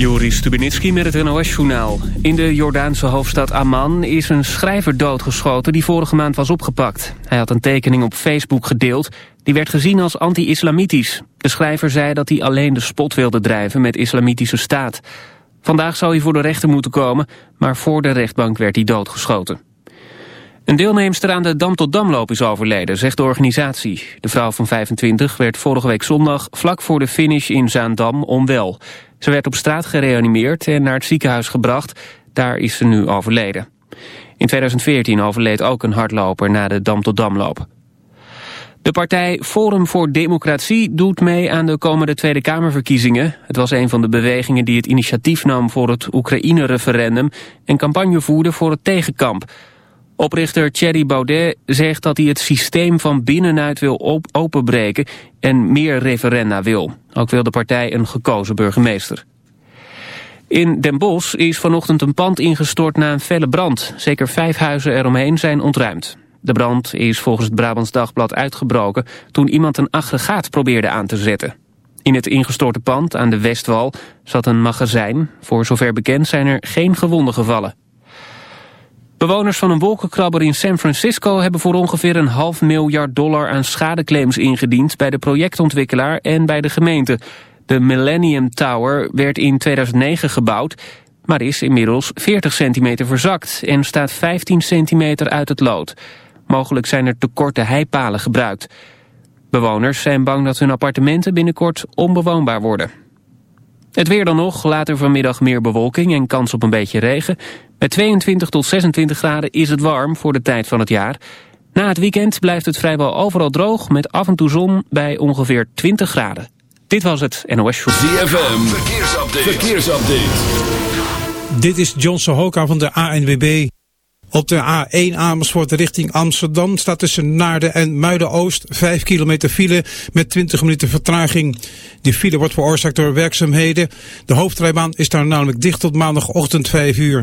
Joris Stubenitski met het NOS-journaal. In de Jordaanse hoofdstad Amman is een schrijver doodgeschoten die vorige maand was opgepakt. Hij had een tekening op Facebook gedeeld. Die werd gezien als anti-islamitisch. De schrijver zei dat hij alleen de spot wilde drijven met islamitische staat. Vandaag zou hij voor de rechter moeten komen, maar voor de rechtbank werd hij doodgeschoten. Een deelnemster aan de Dam tot Damloop is overleden, zegt de organisatie. De vrouw van 25 werd vorige week zondag vlak voor de finish in Zaandam onwel. Ze werd op straat gereanimeerd en naar het ziekenhuis gebracht. Daar is ze nu overleden. In 2014 overleed ook een hardloper na de Dam tot Damloop. De partij Forum voor Democratie doet mee aan de komende Tweede Kamerverkiezingen. Het was een van de bewegingen die het initiatief nam voor het Oekraïne-referendum... en campagne voerde voor het tegenkamp. Oprichter Thierry Baudet zegt dat hij het systeem van binnenuit wil openbreken en meer referenda wil. Ook wil de partij een gekozen burgemeester. In Den Bosch is vanochtend een pand ingestort na een felle brand. Zeker vijf huizen eromheen zijn ontruimd. De brand is volgens het Brabants Dagblad uitgebroken toen iemand een aggregaat probeerde aan te zetten. In het ingestorte pand aan de Westwal zat een magazijn. Voor zover bekend zijn er geen gewonden gevallen. Bewoners van een wolkenkrabber in San Francisco hebben voor ongeveer een half miljard dollar aan schadeclaims ingediend bij de projectontwikkelaar en bij de gemeente. De Millennium Tower werd in 2009 gebouwd, maar is inmiddels 40 centimeter verzakt en staat 15 centimeter uit het lood. Mogelijk zijn er te korte heipalen gebruikt. Bewoners zijn bang dat hun appartementen binnenkort onbewoonbaar worden. Het weer dan nog, later vanmiddag meer bewolking en kans op een beetje regen. Met 22 tot 26 graden is het warm voor de tijd van het jaar. Na het weekend blijft het vrijwel overal droog met af en toe zon bij ongeveer 20 graden. Dit was het NOS Show. ZFM, verkeersupdate. verkeersupdate. Dit is John Sohoka van de ANWB. Op de A1 Amersfoort richting Amsterdam staat tussen Naarden en Muiden-Oost 5 kilometer file met 20 minuten vertraging. Die file wordt veroorzaakt door werkzaamheden. De hoofdrijbaan is daar namelijk dicht tot maandagochtend 5 uur.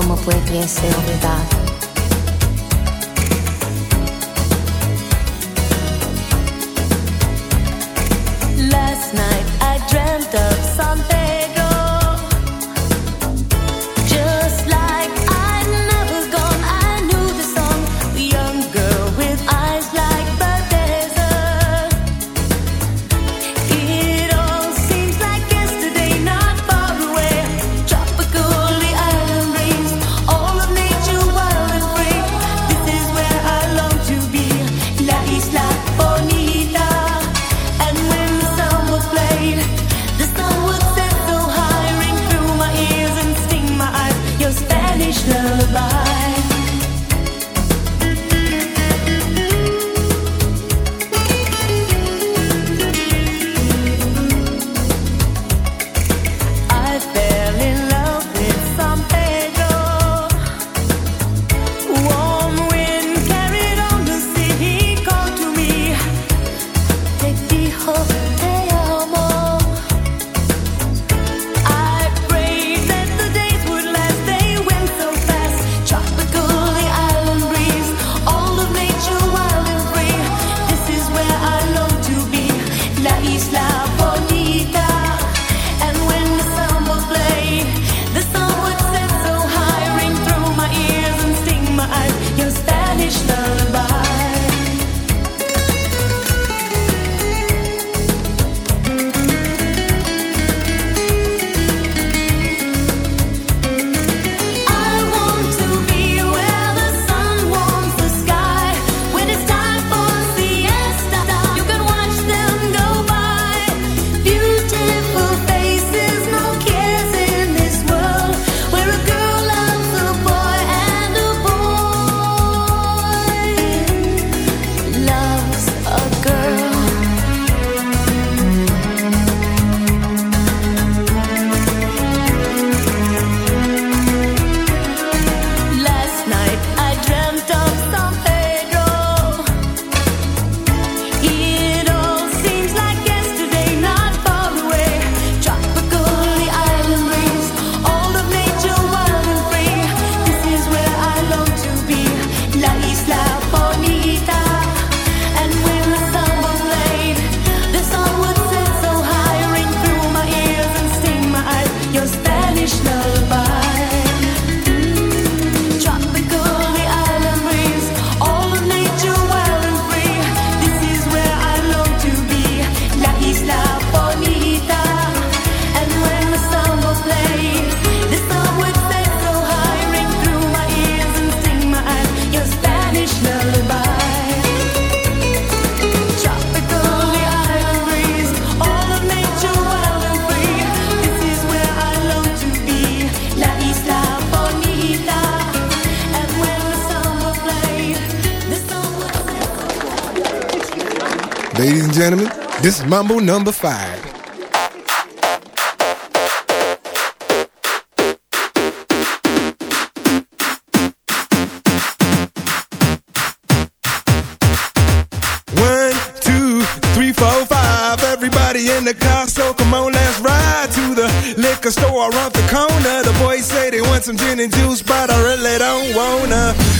cómo pudiese olvidar. Mambo number five. everybody in the car, so come on, let's ride to the liquor store around the corner. The boys say they want some gin and juice, but I really don't wanna.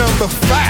number five.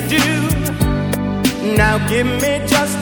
Do. Now give me just